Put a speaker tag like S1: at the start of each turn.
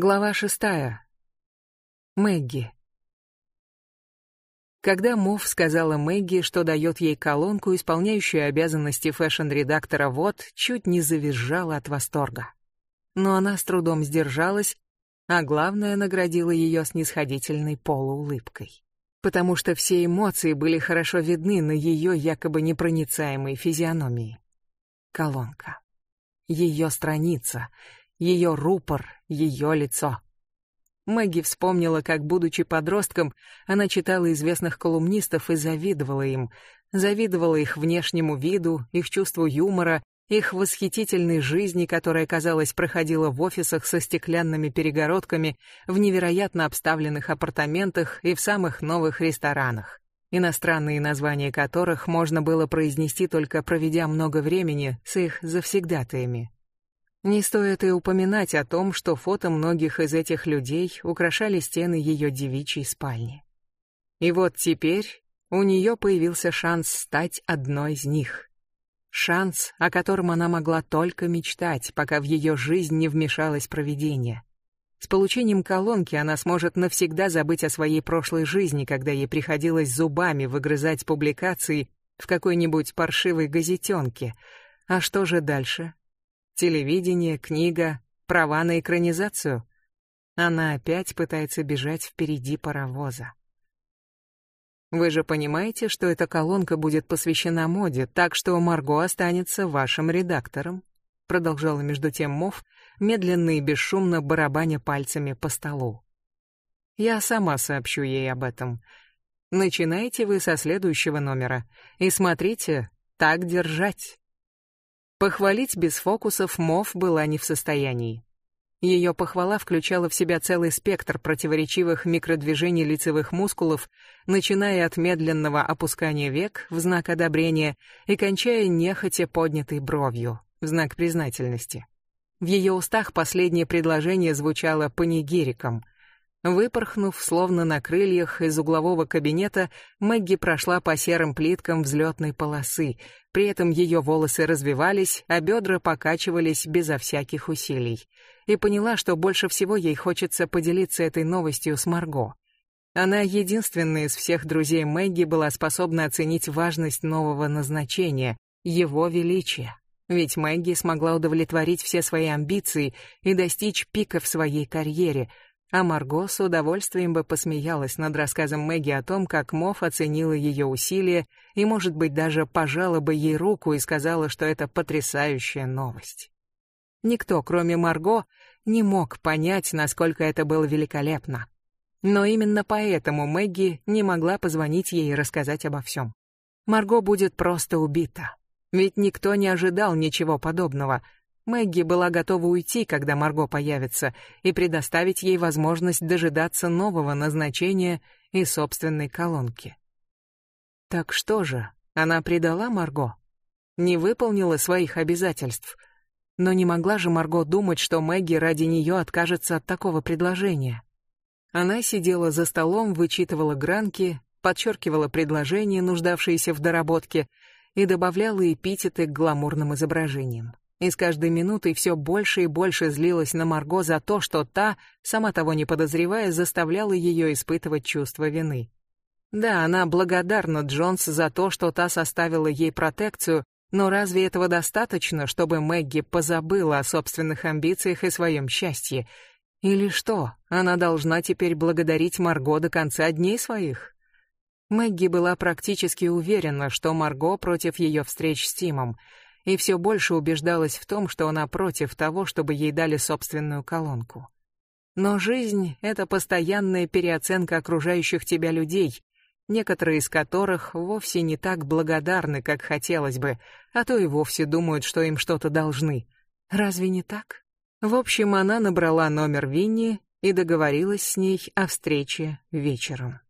S1: Глава шестая. Мэгги. Когда Мов сказала Мэгги, что дает ей колонку, исполняющую обязанности фэшн-редактора Вот, чуть не завизжала от восторга. Но она с трудом сдержалась, а главное, наградила ее снисходительной полуулыбкой. Потому что все эмоции были хорошо видны на ее якобы непроницаемой физиономии. Колонка. Ее страница — ее рупор, ее лицо. Мэгги вспомнила, как, будучи подростком, она читала известных колумнистов и завидовала им. Завидовала их внешнему виду, их чувству юмора, их восхитительной жизни, которая, казалось, проходила в офисах со стеклянными перегородками, в невероятно обставленных апартаментах и в самых новых ресторанах, иностранные названия которых можно было произнести только проведя много времени с их завсегдатаями. Не стоит и упоминать о том, что фото многих из этих людей украшали стены ее девичьей спальни. И вот теперь у нее появился шанс стать одной из них. Шанс, о котором она могла только мечтать, пока в ее жизнь не вмешалось провидение. С получением колонки она сможет навсегда забыть о своей прошлой жизни, когда ей приходилось зубами выгрызать публикации в какой-нибудь паршивой газетенке. А что же дальше? Телевидение, книга, права на экранизацию. Она опять пытается бежать впереди паровоза. Вы же понимаете, что эта колонка будет посвящена моде, так что Марго останется вашим редактором, продолжала между тем Мов, медленно и бесшумно барабаня пальцами по столу. Я сама сообщу ей об этом. Начинайте вы со следующего номера и смотрите, так держать. Похвалить без фокусов Мов была не в состоянии. Ее похвала включала в себя целый спектр противоречивых микродвижений лицевых мускулов, начиная от медленного опускания век в знак одобрения и кончая нехотя поднятой бровью в знак признательности. В ее устах последнее предложение звучало панигириком — Выпорхнув, словно на крыльях, из углового кабинета, Мэгги прошла по серым плиткам взлетной полосы. При этом ее волосы развивались, а бедра покачивались безо всяких усилий. И поняла, что больше всего ей хочется поделиться этой новостью с Марго. Она единственная из всех друзей Мэгги была способна оценить важность нового назначения, его величия. Ведь Мэгги смогла удовлетворить все свои амбиции и достичь пика в своей карьере — а Марго с удовольствием бы посмеялась над рассказом Мэгги о том, как Моф оценила ее усилия и, может быть, даже пожала бы ей руку и сказала, что это потрясающая новость. Никто, кроме Марго, не мог понять, насколько это было великолепно. Но именно поэтому Мэгги не могла позвонить ей и рассказать обо всем. Марго будет просто убита. Ведь никто не ожидал ничего подобного — Мэгги была готова уйти, когда Марго появится, и предоставить ей возможность дожидаться нового назначения и собственной колонки. Так что же, она предала Марго? Не выполнила своих обязательств. Но не могла же Марго думать, что Мэгги ради нее откажется от такого предложения. Она сидела за столом, вычитывала гранки, подчеркивала предложения, нуждавшиеся в доработке, и добавляла эпитеты к гламурным изображениям и с каждой минутой все больше и больше злилась на Марго за то, что та, сама того не подозревая, заставляла ее испытывать чувство вины. Да, она благодарна Джонс за то, что та составила ей протекцию, но разве этого достаточно, чтобы Мэгги позабыла о собственных амбициях и своем счастье? Или что, она должна теперь благодарить Марго до конца дней своих? Мэгги была практически уверена, что Марго против ее встреч с Тимом — и все больше убеждалась в том, что она против того, чтобы ей дали собственную колонку. Но жизнь — это постоянная переоценка окружающих тебя людей, некоторые из которых вовсе не так благодарны, как хотелось бы, а то и вовсе думают, что им что-то должны. Разве не так? В общем, она набрала номер Винни и договорилась с ней о встрече вечером.